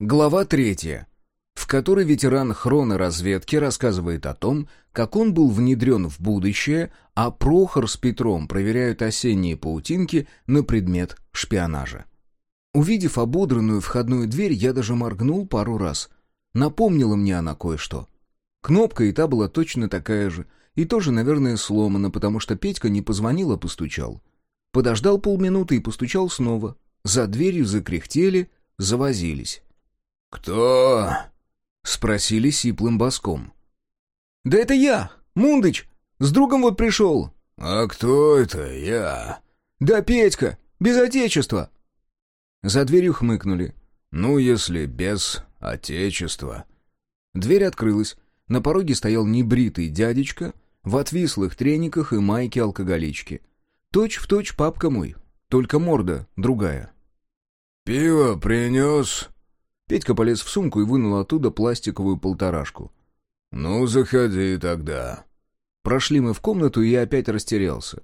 Глава третья, в которой ветеран хроноразведки рассказывает о том, как он был внедрен в будущее, а Прохор с Петром проверяют осенние паутинки на предмет шпионажа. Увидев ободранную входную дверь, я даже моргнул пару раз. Напомнила мне она кое-что. Кнопка и та была точно такая же, и тоже, наверное, сломана, потому что Петька не позвонил, а постучал. Подождал полминуты и постучал снова. За дверью закряхтели, завозились. «Кто?» — спросили сиплым боском. «Да это я, Мундыч, с другом вот пришел». «А кто это я?» «Да Петька, без отечества». За дверью хмыкнули. «Ну, если без отечества». Дверь открылась. На пороге стоял небритый дядечка в отвислых трениках и майке алкоголички. Точь в точь папка мой, только морда другая. «Пиво принес?» Петька полез в сумку и вынул оттуда пластиковую полторашку. «Ну, заходи тогда». Прошли мы в комнату, и я опять растерялся.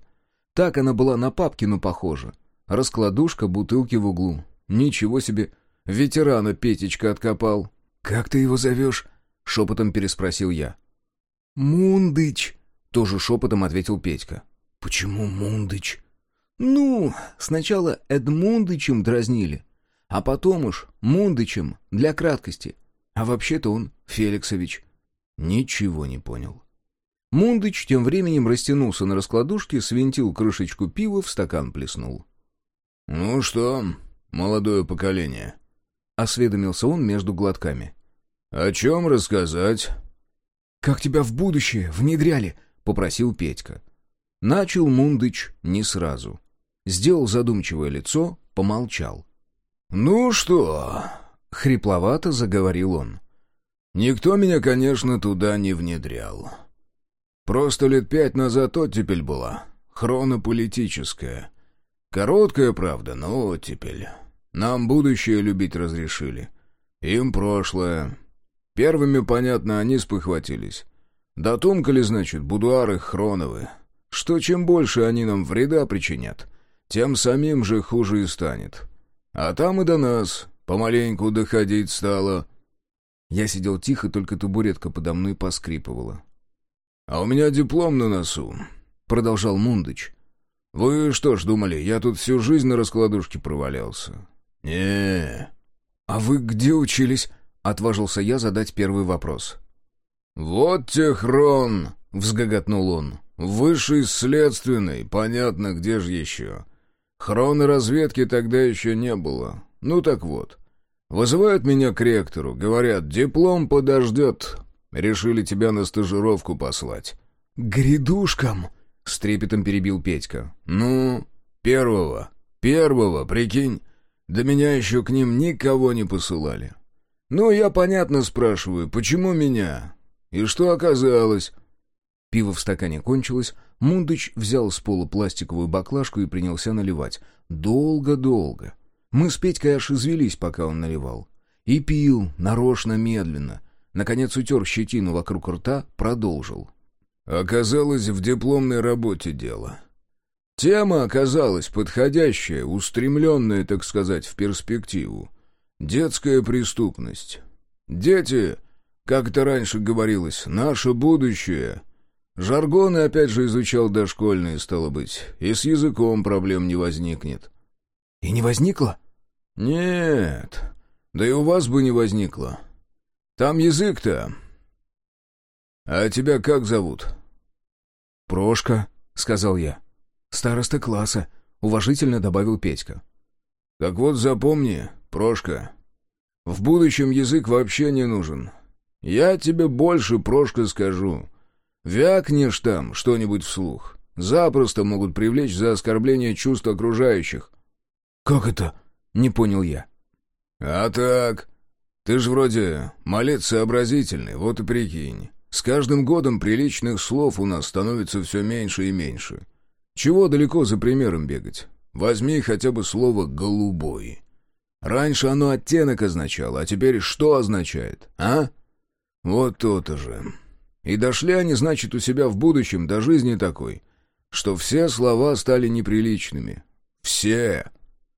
Так она была на папкину похожа. Раскладушка, бутылки в углу. Ничего себе, ветерана Петечка откопал. «Как ты его зовешь?» — шепотом переспросил я. «Мундыч», — тоже шепотом ответил Петька. «Почему Мундыч?» «Ну, сначала Эдмундычем дразнили, а потом уж Мундычем для краткости. А вообще-то он Феликсович». Ничего не понял. Мундыч тем временем растянулся на раскладушке, свинтил крышечку пива, в стакан плеснул. «Ну что, молодое поколение?» — осведомился он между глотками. «О чем рассказать?» «Как тебя в будущее внедряли?» — попросил Петька. Начал Мундыч не сразу. Сделал задумчивое лицо, помолчал. «Ну что?» — хрипловато заговорил он. «Никто меня, конечно, туда не внедрял. Просто лет пять назад оттепель была, хронополитическая. Короткая, правда, но оттепель. Нам будущее любить разрешили. Им прошлое. Первыми, понятно, они спохватились. Дотумкали, значит, будуары хроновы. Что чем больше они нам вреда причинят, тем самим же хуже и станет. А там и до нас помаленьку доходить стало. Я сидел тихо, только табуретка подо мной поскрипывала. «А у меня диплом на носу», — продолжал Мундыч. «Вы что ж думали, я тут всю жизнь на раскладушке провалялся?» не «А вы где учились?» — отважился я задать первый вопрос. «Вот техрон!» — взгоготнул он. «Высший следственный, понятно, где же еще. Хроноразведки тогда еще не было. Ну так вот. Вызывают меня к ректору, говорят, диплом подождет, Решили тебя на стажировку послать». «Грядушкам!» — с трепетом перебил Петька. «Ну, первого. Первого, прикинь. До меня еще к ним никого не посылали. Ну, я понятно спрашиваю, почему меня? И что оказалось?» Пиво в стакане кончилось, Мундыч взял с пола пластиковую баклажку и принялся наливать. Долго-долго. Мы с Петькой аж извелись, пока он наливал. И пил, нарочно медленно, Наконец утер щетину вокруг рта, продолжил. «Оказалось, в дипломной работе дело. Тема оказалась подходящая, устремленная, так сказать, в перспективу. Детская преступность. Дети, как это раньше говорилось, наше будущее. Жаргоны опять же изучал дошкольные, стало быть, и с языком проблем не возникнет». «И не возникло?» «Нет, да и у вас бы не возникло. Там язык-то. А тебя как зовут? Прошка, сказал я. Староста класса, уважительно добавил Петька. Так вот запомни, Прошка, в будущем язык вообще не нужен. Я тебе больше, Прошка, скажу. Вякнешь там что-нибудь вслух. Запросто могут привлечь за оскорбление чувств окружающих. «Как это?» — не понял я. «А так, ты ж вроде малец сообразительный, вот и прикинь. С каждым годом приличных слов у нас становится все меньше и меньше. Чего далеко за примером бегать? Возьми хотя бы слово «голубой». Раньше оно оттенок означало, а теперь что означает, а? Вот то-то же. И дошли они, значит, у себя в будущем до жизни такой, что все слова стали неприличными. Все.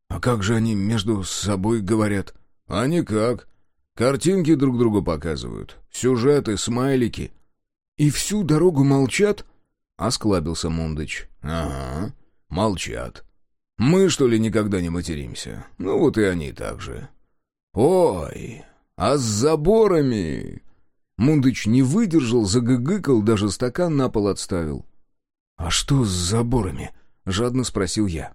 А как же они между собой говорят? А никак. Картинки друг другу показывают, сюжеты, смайлики». «И всю дорогу молчат?» — осклабился Мундыч. «Ага, молчат. Мы, что ли, никогда не материмся? Ну вот и они так же». «Ой, а с заборами...» Мундыч не выдержал, загыгыкал, даже стакан на пол отставил. «А что с заборами?» — жадно спросил я.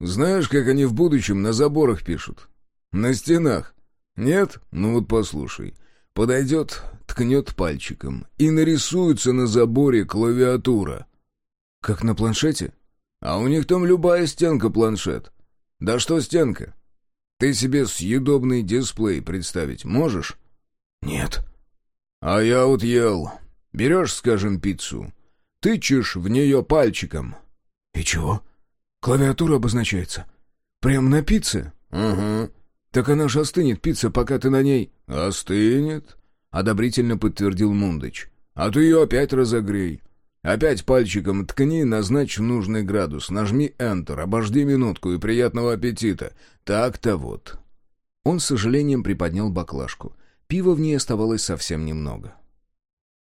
«Знаешь, как они в будущем на заборах пишут? На стенах. Нет? Ну вот послушай. Подойдет, ткнет пальчиком, и нарисуется на заборе клавиатура. Как на планшете? А у них там любая стенка планшет. Да что стенка? Ты себе съедобный дисплей представить можешь? Нет. А я вот ел. Берешь, скажем, пиццу, тычешь в нее пальчиком. И чего? Клавиатура обозначается. Прям на пицце? Угу. «Так она же остынет, пицца, пока ты на ней...» «Остынет», — одобрительно подтвердил Мундыч. «А ты ее опять разогрей. Опять пальчиком ткни, назначь нужный градус, нажми Enter, обожди минутку и приятного аппетита. Так-то вот». Он с сожалением приподнял баклажку. Пива в ней оставалось совсем немного.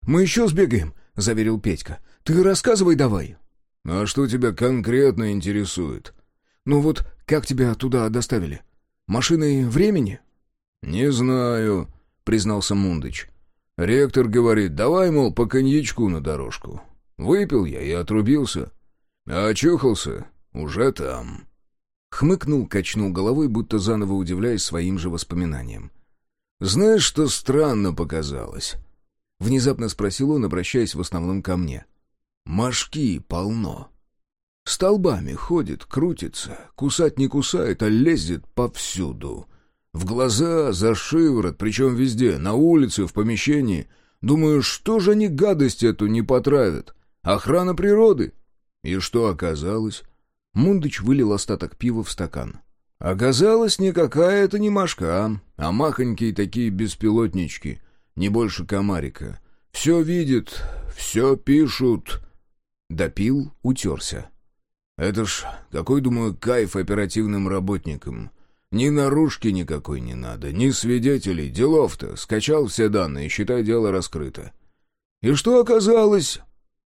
«Мы еще сбегаем», — заверил Петька. «Ты рассказывай давай». «А что тебя конкретно интересует?» «Ну вот, как тебя туда доставили?» Машиной времени?» «Не знаю», — признался Мундыч. «Ректор говорит, давай, мол, по коньячку на дорожку. Выпил я и отрубился. А очухался уже там». Хмыкнул, качнул головой, будто заново удивляясь своим же воспоминаниям. «Знаешь, что странно показалось?» Внезапно спросил он, обращаясь в основном ко мне. «Мошки полно. Столбами ходит, крутится, кусать не кусает, а лезет повсюду. В глаза, за шиворот, причем везде, на улице, в помещении. Думаю, что же они гадость эту не потравят? Охрана природы. И что оказалось? Мундыч вылил остаток пива в стакан. Оказалось, никакая это не мошка, а махонькие такие беспилотнички, не больше комарика. Все видит, все пишут. Допил, утерся. Это ж какой, думаю, кайф оперативным работникам. Ни наружки никакой не надо, ни свидетелей. Делов-то. Скачал все данные, считай, дело раскрыто. И что оказалось?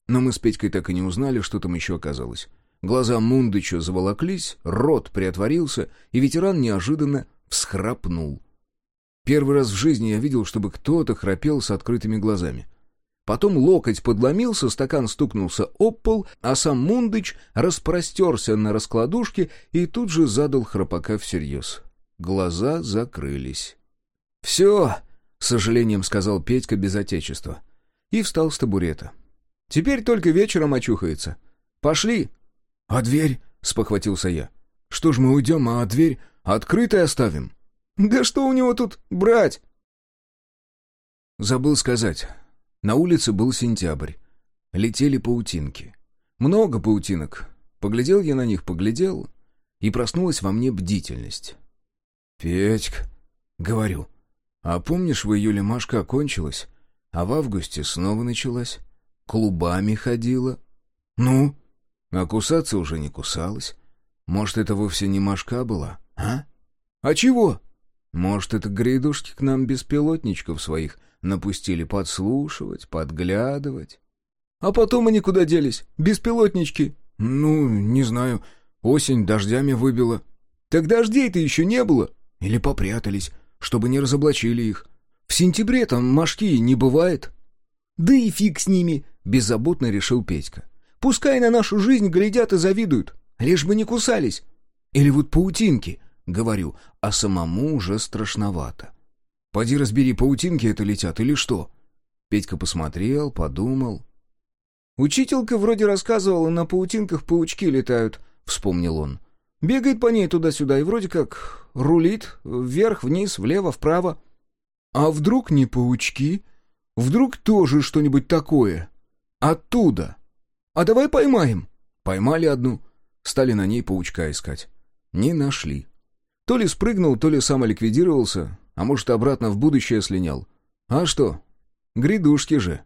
Но мы с Петькой так и не узнали, что там еще оказалось. Глаза Мундыча заволоклись, рот приотворился, и ветеран неожиданно всхрапнул. Первый раз в жизни я видел, чтобы кто-то храпел с открытыми глазами. Потом локоть подломился, стакан стукнулся об пол, а сам Мундыч распростерся на раскладушке и тут же задал храпака всерьез. Глаза закрылись. «Все!» — с сожалением сказал Петька без отечества. И встал с табурета. «Теперь только вечером очухается. Пошли!» «А дверь?» — спохватился я. «Что ж мы уйдем, а дверь открытой оставим?» «Да что у него тут брать?» Забыл сказать. На улице был сентябрь. Летели паутинки. Много паутинок. Поглядел я на них, поглядел, и проснулась во мне бдительность. «Петька», — говорю, — «а помнишь, в июле Машка окончилась, а в августе снова началась? Клубами ходила?» «Ну?» «А кусаться уже не кусалась. Может, это вовсе не Машка была, а?» «А чего?» «Может, это грейдушки к нам беспилотничков своих Напустили подслушивать, подглядывать. А потом они куда делись? Беспилотнички? Ну, не знаю. Осень дождями выбила. Так дождей-то еще не было. Или попрятались, чтобы не разоблачили их. В сентябре там мошки не бывает. Да и фиг с ними, беззаботно решил Петька. Пускай на нашу жизнь глядят и завидуют, лишь бы не кусались. Или вот паутинки, говорю, а самому уже страшновато. Поди разбери, паутинки это летят или что?» Петька посмотрел, подумал. «Учителька вроде рассказывала, на паутинках паучки летают», — вспомнил он. «Бегает по ней туда-сюда и вроде как рулит вверх, вниз, влево, вправо. А вдруг не паучки? Вдруг тоже что-нибудь такое? Оттуда? А давай поймаем». Поймали одну, стали на ней паучка искать. Не нашли. То ли спрыгнул, то ли самоликвидировался, а может, обратно в будущее слинял. А что? Грядушки же.